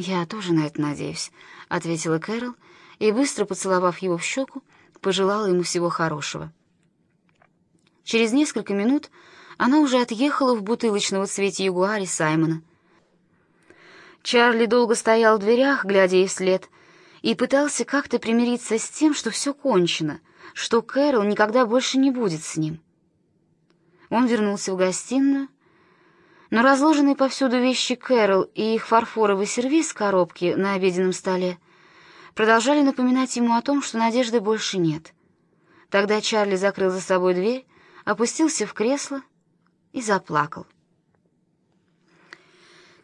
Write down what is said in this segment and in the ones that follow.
«Я тоже на это надеюсь», — ответила Кэрол, и, быстро поцеловав его в щеку, пожелала ему всего хорошего. Через несколько минут она уже отъехала в бутылочного цвете ягуаре Саймона. Чарли долго стоял в дверях, глядя ей вслед, и пытался как-то примириться с тем, что все кончено, что Кэрол никогда больше не будет с ним. Он вернулся в гостиную, но разложенные повсюду вещи Кэрол и их фарфоровый сервиз коробки на обеденном столе продолжали напоминать ему о том, что надежды больше нет. Тогда Чарли закрыл за собой дверь, опустился в кресло и заплакал.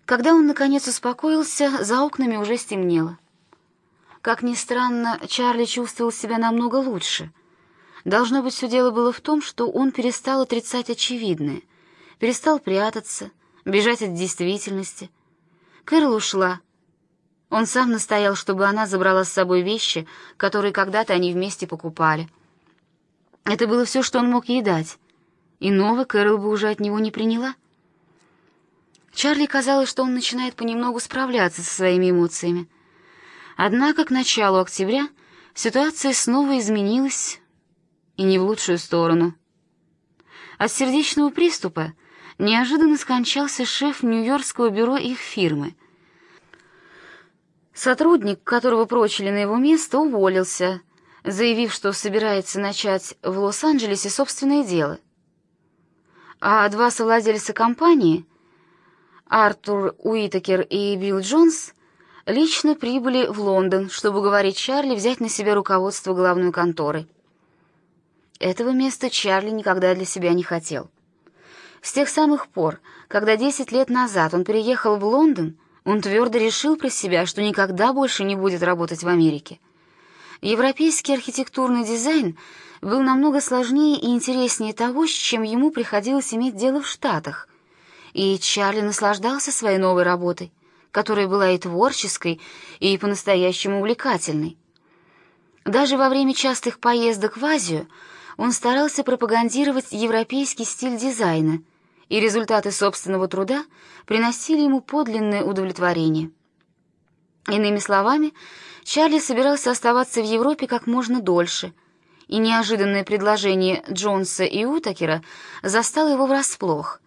Когда он, наконец, успокоился, за окнами уже стемнело. Как ни странно, Чарли чувствовал себя намного лучше. Должно быть, все дело было в том, что он перестал отрицать очевидное, перестал прятаться, бежать от действительности. Кэрол ушла. Он сам настоял, чтобы она забрала с собой вещи, которые когда-то они вместе покупали. Это было все, что он мог ей дать. Иного Кэрол бы уже от него не приняла. Чарли казалось, что он начинает понемногу справляться со своими эмоциями. Однако к началу октября ситуация снова изменилась, и не в лучшую сторону. От сердечного приступа неожиданно скончался шеф Нью-Йоркского бюро их фирмы. Сотрудник, которого прочили на его место, уволился, заявив, что собирается начать в Лос-Анджелесе собственное дело. А два совладельца компании — Артур Уитакер и Билл Джонс лично прибыли в Лондон, чтобы уговорить Чарли взять на себя руководство главной конторы. Этого места Чарли никогда для себя не хотел. С тех самых пор, когда 10 лет назад он переехал в Лондон, он твердо решил про себя, что никогда больше не будет работать в Америке. Европейский архитектурный дизайн был намного сложнее и интереснее того, с чем ему приходилось иметь дело в Штатах — и Чарли наслаждался своей новой работой, которая была и творческой, и по-настоящему увлекательной. Даже во время частых поездок в Азию он старался пропагандировать европейский стиль дизайна, и результаты собственного труда приносили ему подлинное удовлетворение. Иными словами, Чарли собирался оставаться в Европе как можно дольше, и неожиданное предложение Джонса и Утакера застало его врасплох —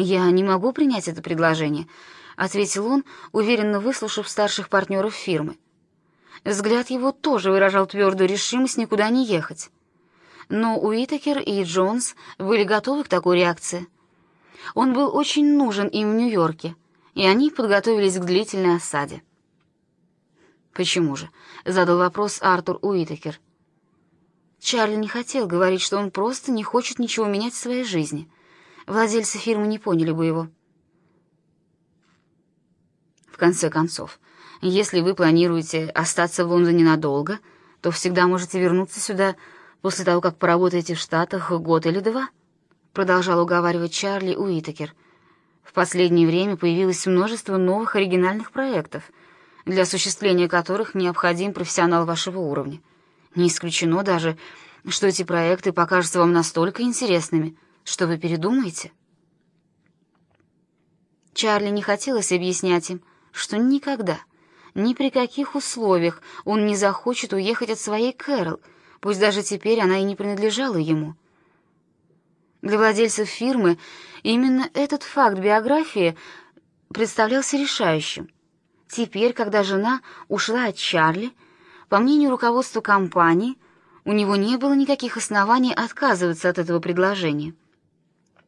«Я не могу принять это предложение», — ответил он, уверенно выслушав старших партнеров фирмы. Взгляд его тоже выражал твердую решимость никуда не ехать. Но Уитакер и Джонс были готовы к такой реакции. Он был очень нужен им в Нью-Йорке, и они подготовились к длительной осаде. «Почему же?» — задал вопрос Артур Уитакер. Чарли не хотел говорить, что он просто не хочет ничего менять в своей жизни — Владельцы фирмы не поняли бы его. В конце концов, если вы планируете остаться в Лондоне надолго, то всегда можете вернуться сюда после того, как поработаете в Штатах год или два, продолжал уговаривать Чарли Уитакер. В последнее время появилось множество новых оригинальных проектов, для осуществления которых необходим профессионал вашего уровня. Не исключено даже, что эти проекты покажутся вам настолько интересными — что вы передумаете? Чарли не хотелось объяснять им, что никогда, ни при каких условиях он не захочет уехать от своей Кэрол, пусть даже теперь она и не принадлежала ему. Для владельцев фирмы именно этот факт биографии представлялся решающим. Теперь, когда жена ушла от Чарли, по мнению руководства компании, у него не было никаких оснований отказываться от этого предложения —